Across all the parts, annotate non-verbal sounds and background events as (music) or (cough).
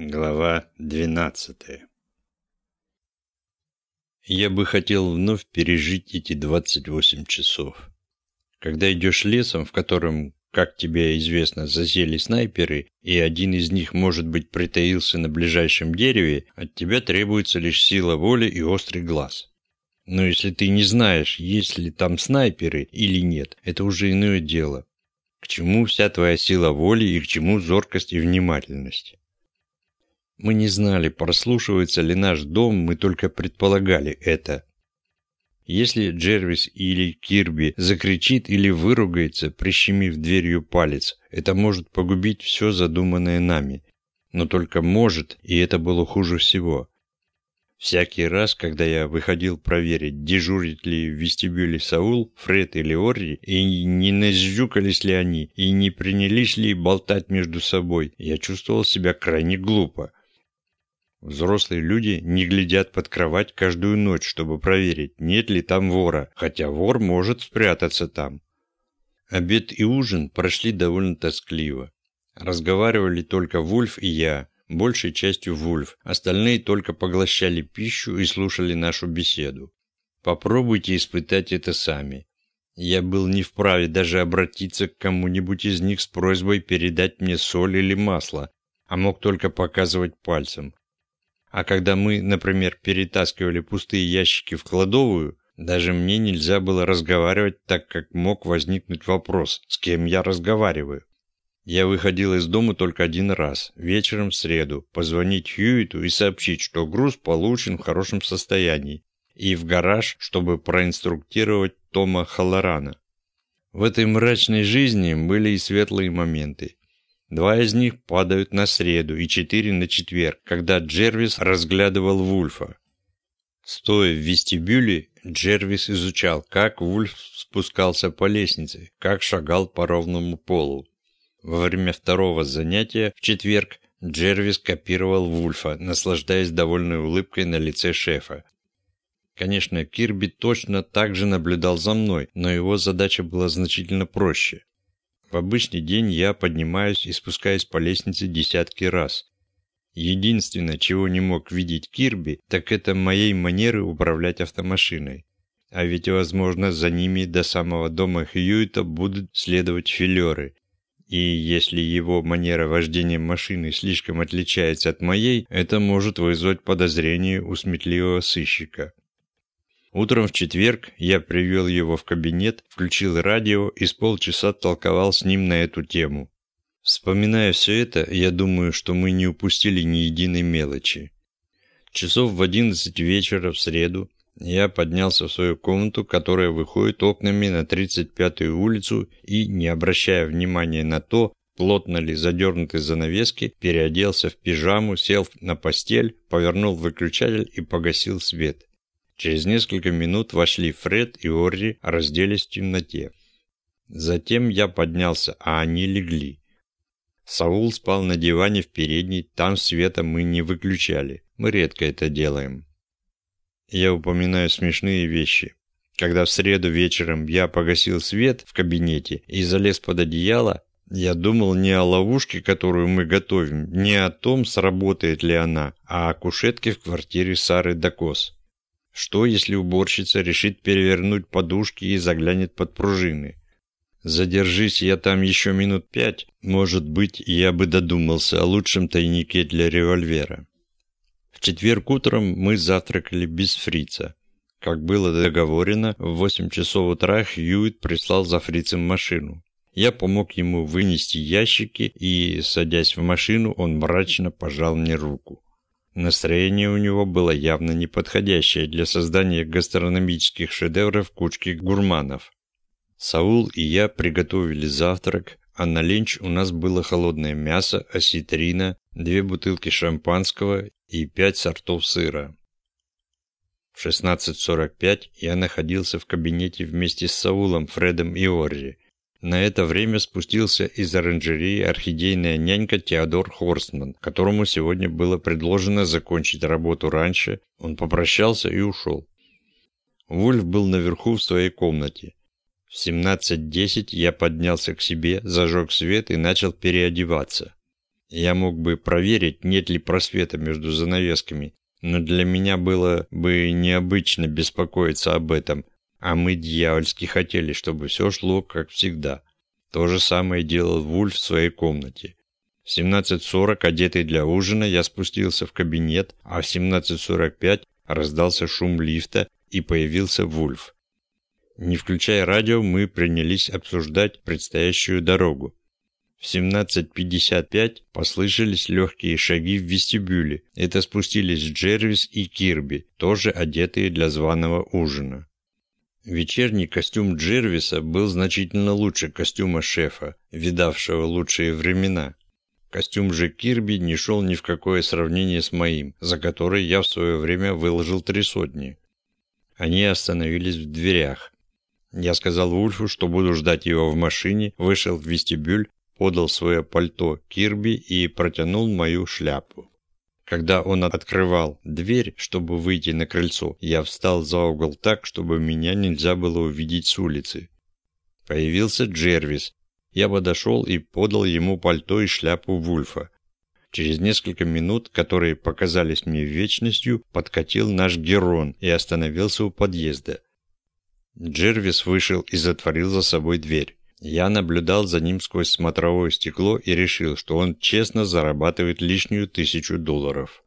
Глава 12 Я бы хотел вновь пережить эти 28 часов. Когда идешь лесом, в котором, как тебе известно, засели снайперы, и один из них, может быть, притаился на ближайшем дереве, от тебя требуется лишь сила воли и острый глаз. Но если ты не знаешь, есть ли там снайперы или нет, это уже иное дело. К чему вся твоя сила воли и к чему зоркость и внимательность? Мы не знали, прослушивается ли наш дом, мы только предполагали это. Если Джервис или Кирби закричит или выругается, прищемив дверью палец, это может погубить все задуманное нами. Но только может, и это было хуже всего. Всякий раз, когда я выходил проверить, дежурит ли в вестибюле Саул, Фред или Орри, и не назжукались ли они, и не принялись ли болтать между собой, я чувствовал себя крайне глупо. Взрослые люди не глядят под кровать каждую ночь, чтобы проверить, нет ли там вора, хотя вор может спрятаться там. Обед и ужин прошли довольно тоскливо. Разговаривали только Вульф и я, большей частью Вульф, остальные только поглощали пищу и слушали нашу беседу. Попробуйте испытать это сами. Я был не вправе даже обратиться к кому-нибудь из них с просьбой передать мне соль или масло, а мог только показывать пальцем. А когда мы, например, перетаскивали пустые ящики в кладовую, даже мне нельзя было разговаривать, так как мог возникнуть вопрос, с кем я разговариваю. Я выходил из дома только один раз, вечером в среду, позвонить Хьюиту и сообщить, что груз получен в хорошем состоянии, и в гараж, чтобы проинструктировать Тома Халлорана. В этой мрачной жизни были и светлые моменты. Два из них падают на среду и четыре на четверг, когда Джервис разглядывал Вульфа. Стоя в вестибюле, Джервис изучал, как Вульф спускался по лестнице, как шагал по ровному полу. Во время второго занятия в четверг Джервис копировал Вульфа, наслаждаясь довольной улыбкой на лице шефа. Конечно, Кирби точно так же наблюдал за мной, но его задача была значительно проще. В обычный день я поднимаюсь и спускаюсь по лестнице десятки раз. Единственное, чего не мог видеть Кирби, так это моей манеры управлять автомашиной. А ведь, возможно, за ними до самого дома Хьюита будут следовать филеры. И если его манера вождения машины слишком отличается от моей, это может вызвать подозрение у сметливого сыщика. Утром в четверг я привел его в кабинет, включил радио и с полчаса толковал с ним на эту тему. Вспоминая все это, я думаю, что мы не упустили ни единой мелочи. Часов в одиннадцать вечера в среду я поднялся в свою комнату, которая выходит окнами на 35-ю улицу и, не обращая внимания на то, плотно ли задернуты занавески, переоделся в пижаму, сел на постель, повернул выключатель и погасил свет. Через несколько минут вошли Фред и Орри, разделись в темноте. Затем я поднялся, а они легли. Саул спал на диване в передней, там света мы не выключали. Мы редко это делаем. Я упоминаю смешные вещи. Когда в среду вечером я погасил свет в кабинете и залез под одеяло, я думал не о ловушке, которую мы готовим, не о том, сработает ли она, а о кушетке в квартире Сары Дакос. Что, если уборщица решит перевернуть подушки и заглянет под пружины? Задержись я там еще минут пять, может быть, я бы додумался о лучшем тайнике для револьвера. В четверг утром мы завтракали без фрица. Как было договорено, в восемь часов утра Хьюит прислал за фрицем машину. Я помог ему вынести ящики, и, садясь в машину, он мрачно пожал мне руку. Настроение у него было явно неподходящее для создания гастрономических шедевров кучки гурманов. Саул и я приготовили завтрак, а на ленч у нас было холодное мясо, осетрина, две бутылки шампанского и пять сортов сыра. В 16.45 я находился в кабинете вместе с Саулом, Фредом и Орри. На это время спустился из оранжереи орхидейная нянька Теодор Хорстман, которому сегодня было предложено закончить работу раньше. Он попрощался и ушел. Вульф был наверху в своей комнате. В 17.10 я поднялся к себе, зажег свет и начал переодеваться. Я мог бы проверить, нет ли просвета между занавесками, но для меня было бы необычно беспокоиться об этом, а мы дьявольски хотели, чтобы все шло как всегда. То же самое делал Вульф в своей комнате. В 17.40, одетый для ужина, я спустился в кабинет, а в 17.45 раздался шум лифта и появился Вульф. Не включая радио, мы принялись обсуждать предстоящую дорогу. В 17.55 послышались легкие шаги в вестибюле. Это спустились Джервис и Кирби, тоже одетые для званого ужина. Вечерний костюм Джервиса был значительно лучше костюма шефа, видавшего лучшие времена. Костюм же Кирби не шел ни в какое сравнение с моим, за который я в свое время выложил три сотни. Они остановились в дверях. Я сказал Вульфу, что буду ждать его в машине, вышел в вестибюль подал свое пальто Кирби и протянул мою шляпу. Когда он открывал дверь, чтобы выйти на крыльцо, я встал за угол так, чтобы меня нельзя было увидеть с улицы. Появился Джервис. Я подошел и подал ему пальто и шляпу Вульфа. Через несколько минут, которые показались мне вечностью, подкатил наш Герон и остановился у подъезда. Джервис вышел и затворил за собой дверь. Я наблюдал за ним сквозь смотровое стекло и решил, что он честно зарабатывает лишнюю тысячу долларов.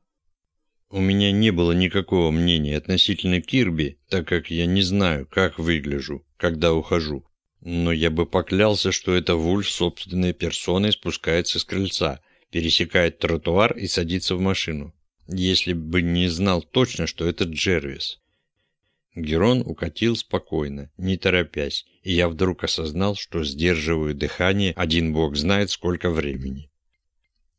У меня не было никакого мнения относительно Кирби, так как я не знаю, как выгляжу, когда ухожу. Но я бы поклялся, что это Вульф собственной персоной спускается с крыльца, пересекает тротуар и садится в машину. Если бы не знал точно, что это Джервис. Герон укатил спокойно, не торопясь, и я вдруг осознал, что сдерживаю дыхание один бог знает сколько времени.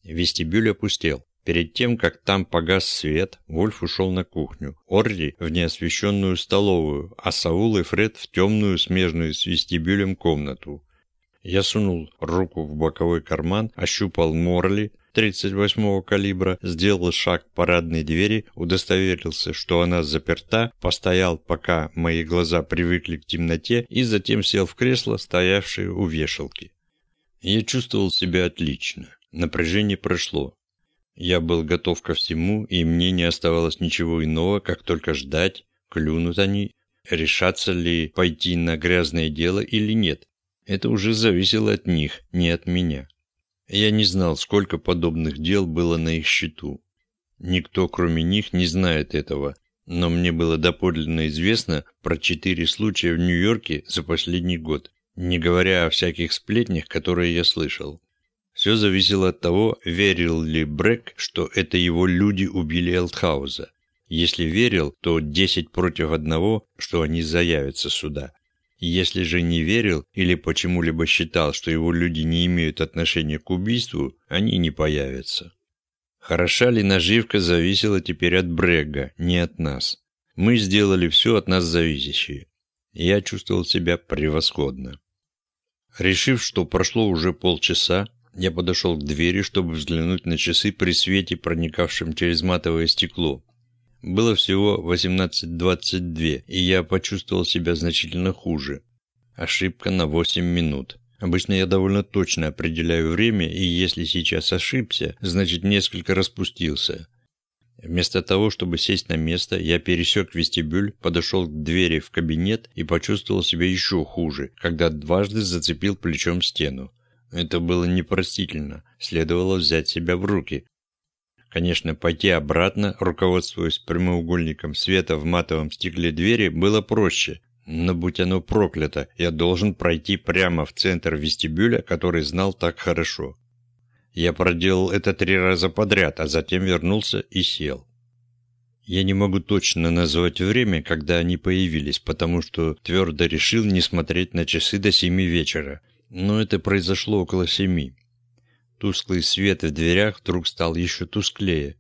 Вестибюль опустел. Перед тем, как там погас свет, Вольф ушел на кухню, Орри в неосвещенную столовую, а Саул и Фред в темную, смежную с вестибюлем комнату. Я сунул руку в боковой карман, ощупал Морли, 38-го калибра, сделал шаг к парадной двери, удостоверился, что она заперта, постоял, пока мои глаза привыкли к темноте, и затем сел в кресло, стоявшее у вешалки. Я чувствовал себя отлично. Напряжение прошло. Я был готов ко всему, и мне не оставалось ничего иного, как только ждать, клюнут они, решатся ли пойти на грязное дело или нет. Это уже зависело от них, не от меня. Я не знал, сколько подобных дел было на их счету. Никто, кроме них, не знает этого, но мне было доподлинно известно про четыре случая в Нью-Йорке за последний год, не говоря о всяких сплетнях, которые я слышал. Все зависело от того, верил ли Брэк, что это его люди убили Элтхауза. Если верил, то десять против одного, что они заявятся сюда. Если же не верил или почему-либо считал, что его люди не имеют отношения к убийству, они не появятся. Хороша ли наживка зависела теперь от Брега, не от нас. Мы сделали все от нас зависящее. Я чувствовал себя превосходно. Решив, что прошло уже полчаса, я подошел к двери, чтобы взглянуть на часы при свете, проникавшем через матовое стекло. Было всего 18.22, и я почувствовал себя значительно хуже. Ошибка на 8 минут. Обычно я довольно точно определяю время, и если сейчас ошибся, значит несколько распустился. Вместо того, чтобы сесть на место, я пересек вестибюль, подошел к двери в кабинет и почувствовал себя еще хуже, когда дважды зацепил плечом стену. Это было непростительно, следовало взять себя в руки. Конечно, пойти обратно, руководствуясь прямоугольником света в матовом стекле двери, было проще. Но будь оно проклято, я должен пройти прямо в центр вестибюля, который знал так хорошо. Я проделал это три раза подряд, а затем вернулся и сел. Я не могу точно назвать время, когда они появились, потому что твердо решил не смотреть на часы до семи вечера. Но это произошло около семи. Тусклый свет в дверях вдруг стал еще тусклее.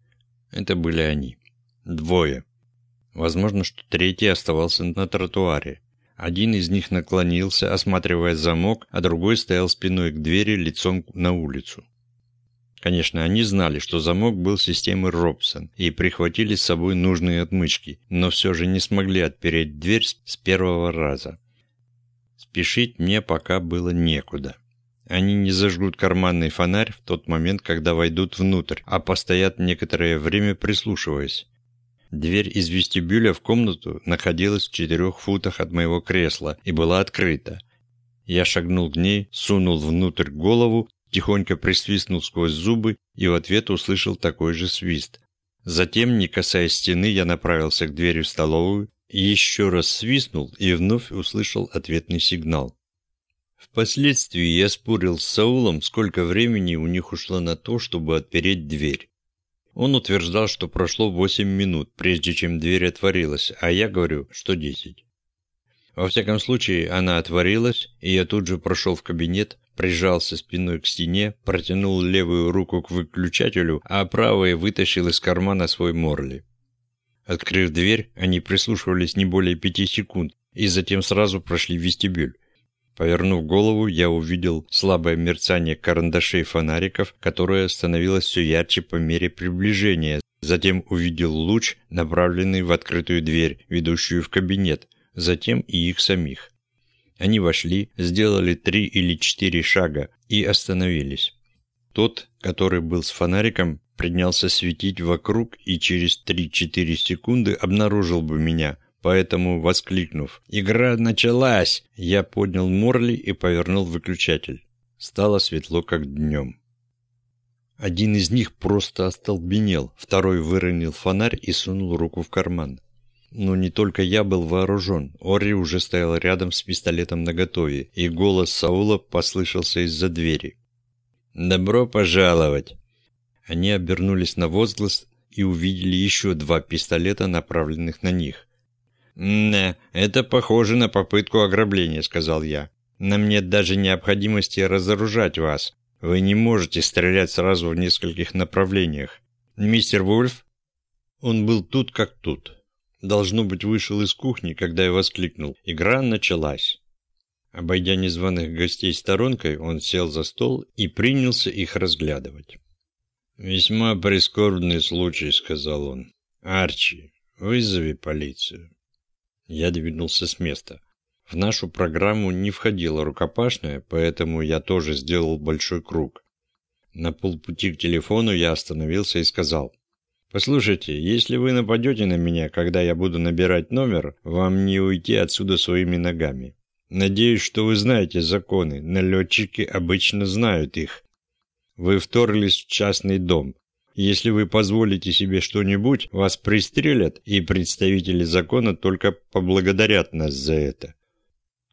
Это были они. Двое. Возможно, что третий оставался на тротуаре. Один из них наклонился, осматривая замок, а другой стоял спиной к двери, лицом на улицу. Конечно, они знали, что замок был системы Робсон и прихватили с собой нужные отмычки, но все же не смогли отпереть дверь с первого раза. Спешить мне пока было некуда. Они не зажгут карманный фонарь в тот момент, когда войдут внутрь, а постоят некоторое время прислушиваясь. Дверь из вестибюля в комнату находилась в четырех футах от моего кресла и была открыта. Я шагнул к ней, сунул внутрь голову, тихонько присвистнул сквозь зубы и в ответ услышал такой же свист. Затем, не касаясь стены, я направился к двери в столовую, еще раз свистнул и вновь услышал ответный сигнал. Впоследствии я спорил с Саулом, сколько времени у них ушло на то, чтобы отпереть дверь. Он утверждал, что прошло 8 минут, прежде чем дверь отворилась, а я говорю, что 10. Во всяком случае, она отворилась, и я тут же прошел в кабинет, прижался спиной к стене, протянул левую руку к выключателю, а правой вытащил из кармана свой Морли. Открыв дверь, они прислушивались не более пяти секунд, и затем сразу прошли в вестибюль. Повернув голову, я увидел слабое мерцание карандашей фонариков, которое становилось все ярче по мере приближения. Затем увидел луч, направленный в открытую дверь, ведущую в кабинет, затем и их самих. Они вошли, сделали три или четыре шага и остановились. Тот, который был с фонариком, принялся светить вокруг и через 3-4 секунды обнаружил бы меня, Поэтому, воскликнув «Игра началась!», я поднял Морли и повернул выключатель. Стало светло, как днем. Один из них просто остолбенел, второй выронил фонарь и сунул руку в карман. Но не только я был вооружен. Ори уже стоял рядом с пистолетом наготове, и голос Саула послышался из-за двери. «Добро пожаловать!» Они обернулись на возглас и увидели еще два пистолета, направленных на них. «Не, это похоже на попытку ограбления», — сказал я. «Нам нет даже необходимости разоружать вас. Вы не можете стрелять сразу в нескольких направлениях. Мистер Вульф?» Он был тут как тут. Должно быть, вышел из кухни, когда я воскликнул. Игра началась. Обойдя незваных гостей сторонкой, он сел за стол и принялся их разглядывать. «Весьма прискорбный случай», — сказал он. «Арчи, вызови полицию». Я двинулся с места. В нашу программу не входила рукопашная, поэтому я тоже сделал большой круг. На полпути к телефону я остановился и сказал. «Послушайте, если вы нападете на меня, когда я буду набирать номер, вам не уйти отсюда своими ногами. Надеюсь, что вы знаете законы, налетчики обычно знают их. Вы вторглись в частный дом, если вы позволите себе что-нибудь, вас пристрелят, и представители закона только поблагодарят нас за это».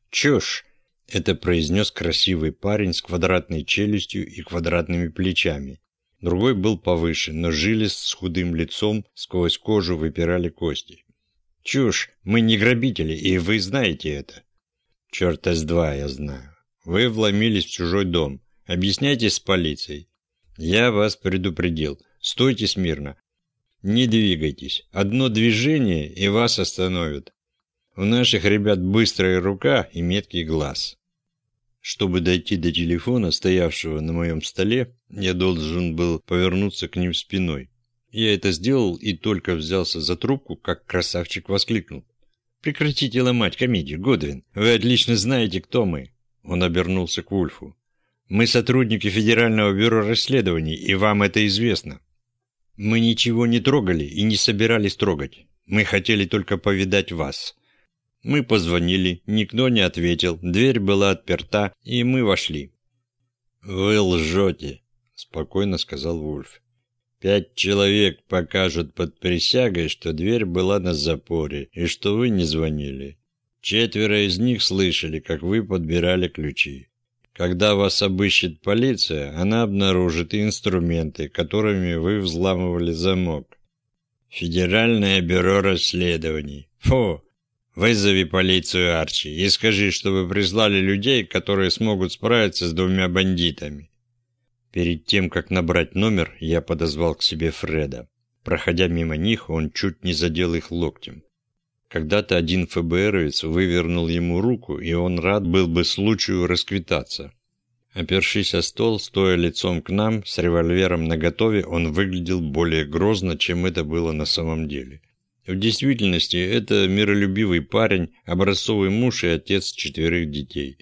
«Чушь!» – это произнес красивый парень с квадратной челюстью и квадратными плечами. Другой был повыше, но жилист с худым лицом, сквозь кожу выпирали кости. «Чушь! Мы не грабители, и вы знаете это!» «Черта с два, я знаю. Вы вломились в чужой дом. Объясняйтесь с полицией. Я вас предупредил. Стойте смирно. Не двигайтесь. Одно движение, и вас остановят. У наших ребят быстрая рука и меткий глаз. Чтобы дойти до телефона, стоявшего на моем столе, я должен был повернуться к ним спиной. Я это сделал и только взялся за трубку, как красавчик воскликнул. «Прекратите ломать комедию, Годвин. Вы отлично знаете, кто мы». Он обернулся к Вульфу. «Мы сотрудники Федерального бюро расследований, и вам это известно. Мы ничего не трогали и не собирались трогать. Мы хотели только повидать вас. Мы позвонили, никто не ответил, дверь была отперта, и мы вошли. «Вы лжете», — спокойно сказал Вульф. «Пять человек покажут под присягой, что дверь была на запоре и что вы не звонили. Четверо из них слышали, как вы подбирали ключи. Когда вас обыщет полиция, она обнаружит инструменты, которыми вы взламывали замок. Федеральное бюро расследований. Фу! Вызови полицию, Арчи, и скажи, чтобы прислали людей, которые смогут справиться с двумя бандитами. Перед тем, как набрать номер, я подозвал к себе Фреда. Проходя мимо них, он чуть не задел их локтем. Когда-то один ФБРовец вывернул ему руку, и он рад был бы случаю расквитаться. Опершись о стол, стоя лицом к нам, с револьвером наготове, он выглядел более грозно, чем это было на самом деле. В действительности, это миролюбивый парень, образцовый муж и отец четверых детей.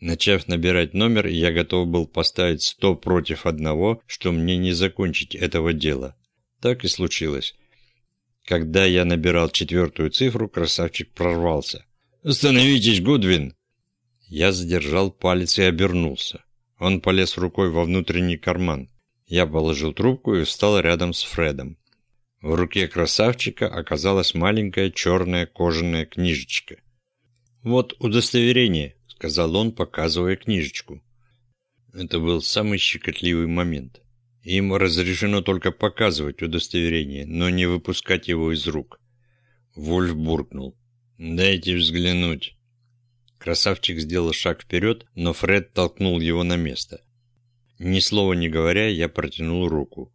Начав набирать номер, я готов был поставить сто против одного, что мне не закончить этого дела. Так и случилось. Когда я набирал четвертую цифру, красавчик прорвался. «Остановитесь, Гудвин!» Я задержал палец и обернулся. Он полез рукой во внутренний карман. Я положил трубку и встал рядом с Фредом. В руке красавчика оказалась маленькая черная кожаная книжечка. «Вот удостоверение», — сказал он, показывая книжечку. Это был самый щекотливый момент. Им разрешено только показывать удостоверение, но не выпускать его из рук. Вольф буркнул. «Дайте взглянуть». Красавчик сделал шаг вперед, но Фред толкнул его на место. Ни слова не говоря, я протянул руку.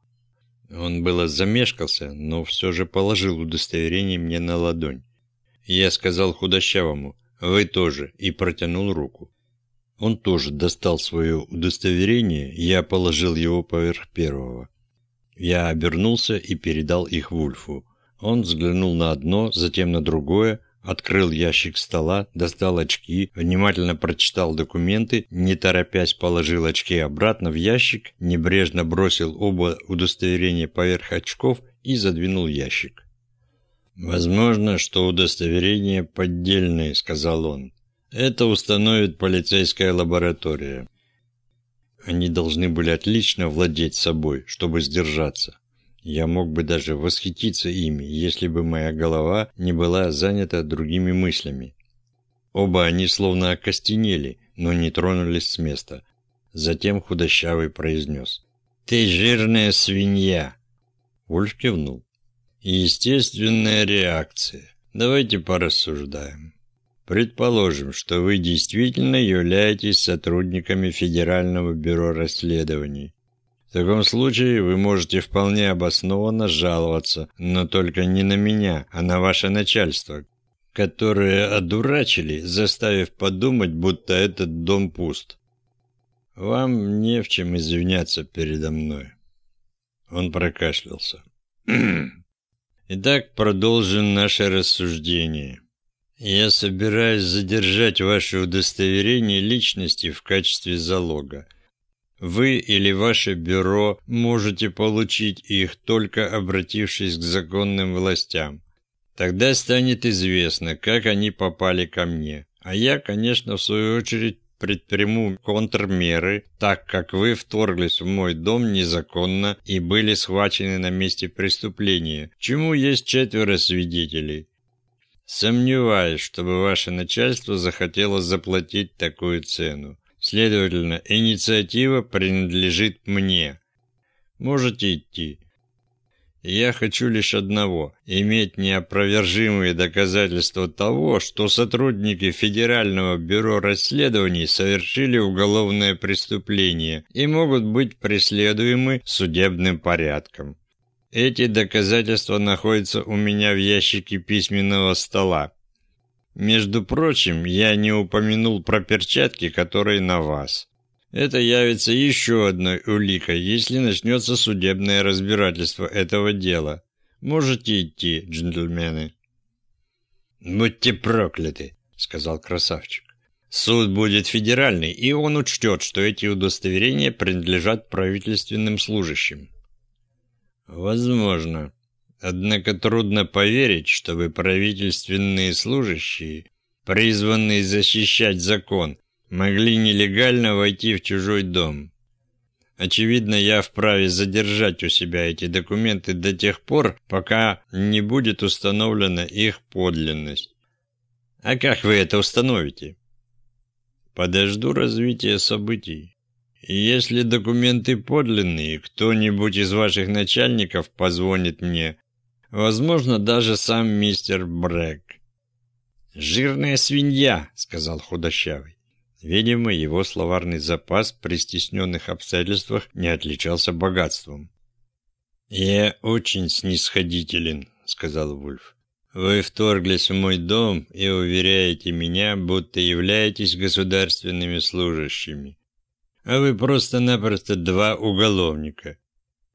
Он было замешкался, но все же положил удостоверение мне на ладонь. Я сказал худощавому «Вы тоже» и протянул руку. Он тоже достал свое удостоверение, я положил его поверх первого. Я обернулся и передал их Вульфу. Он взглянул на одно, затем на другое, открыл ящик стола, достал очки, внимательно прочитал документы, не торопясь положил очки обратно в ящик, небрежно бросил оба удостоверения поверх очков и задвинул ящик. «Возможно, что удостоверение поддельное», — сказал он. «Это установит полицейская лаборатория». Они должны были отлично владеть собой, чтобы сдержаться. Я мог бы даже восхититься ими, если бы моя голова не была занята другими мыслями. Оба они словно окостенели, но не тронулись с места. Затем худощавый произнес. «Ты жирная свинья!» Вольф кивнул. Естественная реакция. Давайте порассуждаем. Предположим, что вы действительно являетесь сотрудниками Федерального бюро расследований. В таком случае вы можете вполне обоснованно жаловаться, но только не на меня, а на ваше начальство, которое одурачили, заставив подумать, будто этот дом пуст. Вам не в чем извиняться передо мной. Он прокашлялся. (clears throat) Итак, продолжим наше рассуждение. Я собираюсь задержать ваше удостоверение личности в качестве залога. Вы или ваше бюро можете получить их, только обратившись к законным властям. Тогда станет известно, как они попали ко мне. А я, конечно, в свою очередь предприму контрмеры, так как вы вторглись в мой дом незаконно и были схвачены на месте преступления, чему есть четверо свидетелей. Сомневаюсь, чтобы ваше начальство захотело заплатить такую цену. Следовательно, инициатива принадлежит мне. Можете идти. Я хочу лишь одного – иметь неопровержимые доказательства того, что сотрудники Федерального бюро расследований совершили уголовное преступление и могут быть преследуемы судебным порядком. Эти доказательства находятся у меня в ящике письменного стола. Между прочим, я не упомянул про перчатки, которые на вас. Это явится еще одной уликой, если начнется судебное разбирательство этого дела. Можете идти, джентльмены. «Будьте прокляты», — сказал красавчик. «Суд будет федеральный, и он учтет, что эти удостоверения принадлежат правительственным служащим». «Возможно. Однако трудно поверить, чтобы правительственные служащие, призванные защищать закон, могли нелегально войти в чужой дом. Очевидно, я вправе задержать у себя эти документы до тех пор, пока не будет установлена их подлинность. А как вы это установите? Подожду развития событий. Если документы подлинные, кто-нибудь из ваших начальников позвонит мне, возможно, даже сам мистер Брэк. «Жирная свинья», — сказал худощавый. Видимо, его словарный запас при стесненных обстоятельствах не отличался богатством. «Я очень снисходителен», — сказал Вульф. «Вы вторглись в мой дом и уверяете меня, будто являетесь государственными служащими. А вы просто-напросто два уголовника.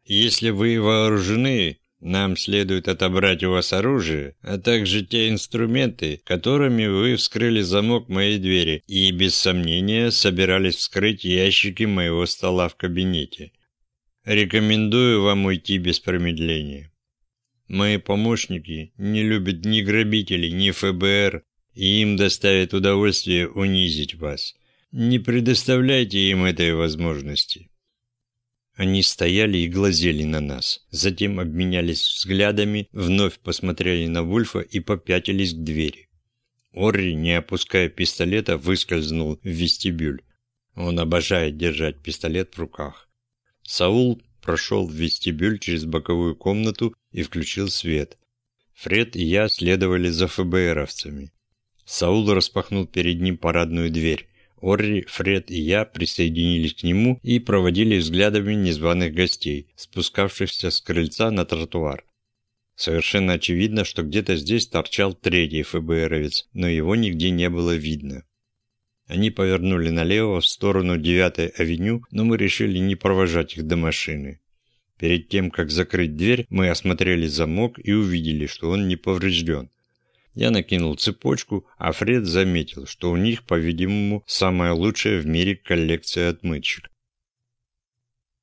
Если вы вооружены, Нам следует отобрать у вас оружие, а также те инструменты, которыми вы вскрыли замок моей двери и, без сомнения, собирались вскрыть ящики моего стола в кабинете. Рекомендую вам уйти без промедления. Мои помощники не любят ни грабителей, ни ФБР, и им доставит удовольствие унизить вас. Не предоставляйте им этой возможности. Они стояли и глазели на нас, затем обменялись взглядами, вновь посмотрели на Вульфа и попятились к двери. Орри, не опуская пистолета, выскользнул в вестибюль. Он обожает держать пистолет в руках. Саул прошел в вестибюль через боковую комнату и включил свет. Фред и я следовали за ФБРовцами. Саул распахнул перед ним парадную дверь. Орри, Фред и я присоединились к нему и проводили взглядами незваных гостей, спускавшихся с крыльца на тротуар. Совершенно очевидно, что где-то здесь торчал третий ФБРовец, но его нигде не было видно. Они повернули налево в сторону 9-й авеню, но мы решили не провожать их до машины. Перед тем, как закрыть дверь, мы осмотрели замок и увидели, что он не поврежден. Я накинул цепочку, а Фред заметил, что у них, по-видимому, самая лучшая в мире коллекция отмычек.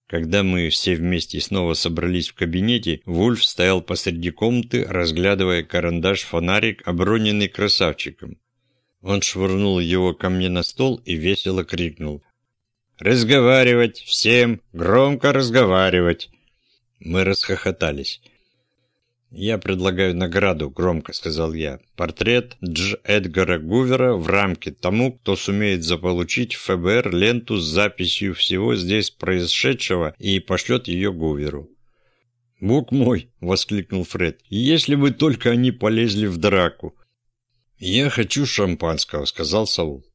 Когда мы все вместе снова собрались в кабинете, Вульф стоял посреди комнаты, разглядывая карандаш-фонарик, оброненный красавчиком. Он швырнул его ко мне на стол и весело крикнул. «Разговаривать! Всем! Громко разговаривать!» Мы расхохотались. «Я предлагаю награду», — громко сказал я. «Портрет Дж. Эдгара Гувера в рамке тому, кто сумеет заполучить в ФБР ленту с записью всего здесь происшедшего и пошлет ее Гуверу». «Бог мой!» — воскликнул Фред. «Если бы только они полезли в драку!» «Я хочу шампанского», — сказал Саул.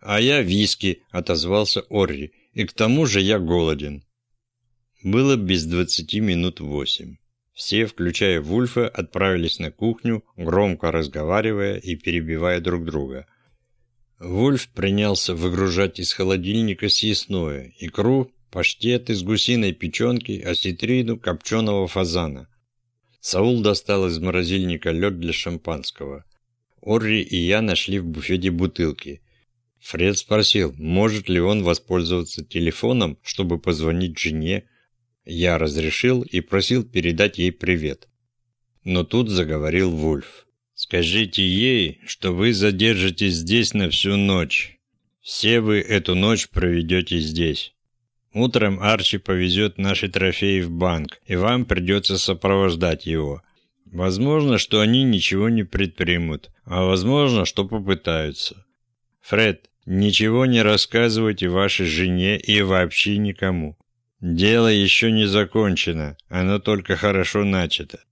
«А я виски», — отозвался Орри. «И к тому же я голоден». Было без двадцати минут восемь. Все, включая Вульфа, отправились на кухню, громко разговаривая и перебивая друг друга. Вульф принялся выгружать из холодильника съестное, икру, паштет из гусиной печенки, осетрину копченого фазана. Саул достал из морозильника лед для шампанского. Орри и я нашли в буфете бутылки. Фред спросил, может ли он воспользоваться телефоном, чтобы позвонить жене, я разрешил и просил передать ей привет. Но тут заговорил Вульф. «Скажите ей, что вы задержитесь здесь на всю ночь. Все вы эту ночь проведете здесь. Утром Арчи повезет наши трофеи в банк, и вам придется сопровождать его. Возможно, что они ничего не предпримут, а возможно, что попытаются. Фред, ничего не рассказывайте вашей жене и вообще никому. Дело еще не закончено, оно только хорошо начато.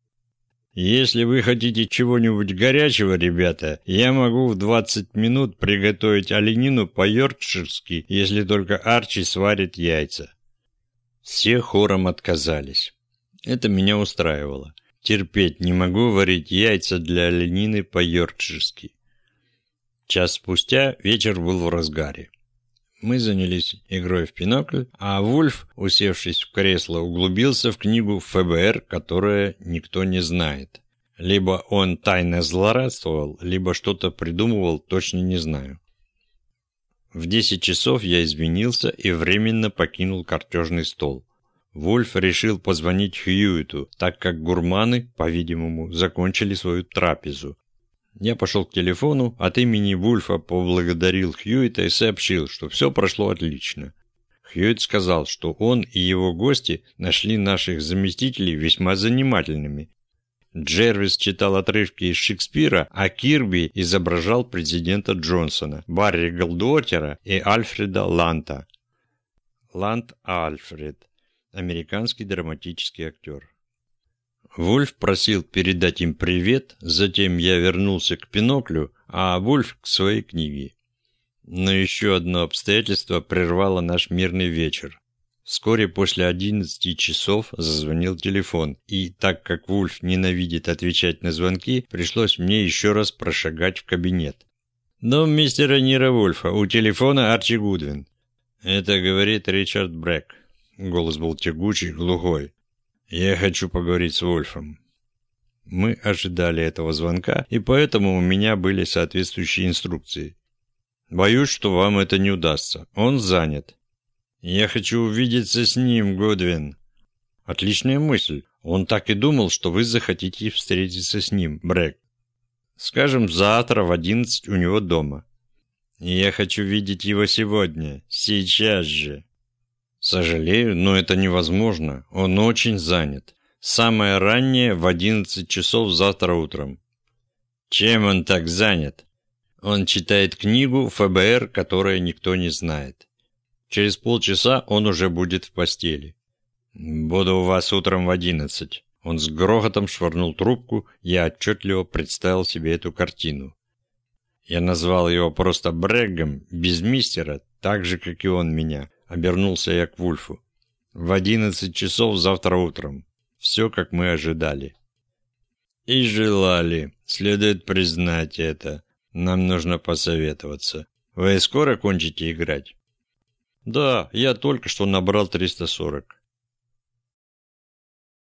Если вы хотите чего-нибудь горячего, ребята, я могу в 20 минут приготовить оленину по-йоркширски, если только Арчи сварит яйца. Все хором отказались. Это меня устраивало. Терпеть не могу варить яйца для оленины по-йоркширски. Час спустя вечер был в разгаре. Мы занялись игрой в пинокль, а Вульф, усевшись в кресло, углубился в книгу ФБР, которая никто не знает. Либо он тайно злорадствовал, либо что-то придумывал, точно не знаю. В десять часов я извинился и временно покинул картежный стол. Вульф решил позвонить Хьюиту, так как гурманы, по-видимому, закончили свою трапезу, я пошел к телефону, от имени Вульфа поблагодарил Хьюита и сообщил, что все прошло отлично. Хьюит сказал, что он и его гости нашли наших заместителей весьма занимательными. Джервис читал отрывки из Шекспира, а Кирби изображал президента Джонсона, Барри Голдуотера и Альфреда Ланта. Лант Альфред, американский драматический актер. Вульф просил передать им привет, затем я вернулся к Пиноклю, а Вульф к своей книге. Но еще одно обстоятельство прервало наш мирный вечер. Вскоре после одиннадцати часов зазвонил телефон, и так как Вульф ненавидит отвечать на звонки, пришлось мне еще раз прошагать в кабинет. «Дом мистера Нира Вульфа, у телефона Арчи Гудвин». «Это говорит Ричард Брэк». Голос был тягучий, глухой. «Я хочу поговорить с Вольфом». Мы ожидали этого звонка, и поэтому у меня были соответствующие инструкции. Боюсь, что вам это не удастся. Он занят. Я хочу увидеться с ним, Годвин. Отличная мысль. Он так и думал, что вы захотите встретиться с ним, Брэк. Скажем, завтра в одиннадцать у него дома. Я хочу видеть его сегодня, сейчас же. Сожалею, но это невозможно. Он очень занят. Самое раннее в одиннадцать часов завтра утром. Чем он так занят? Он читает книгу ФБР, которую никто не знает. Через полчаса он уже будет в постели. Буду у вас утром в одиннадцать. Он с грохотом швырнул трубку, я отчетливо представил себе эту картину. Я назвал его просто Брэггом, без мистера, так же, как и он меня. Обернулся я к Вульфу. В одиннадцать часов завтра утром. Все, как мы ожидали. И желали. Следует признать это. Нам нужно посоветоваться. Вы скоро кончите играть? Да, я только что набрал 340.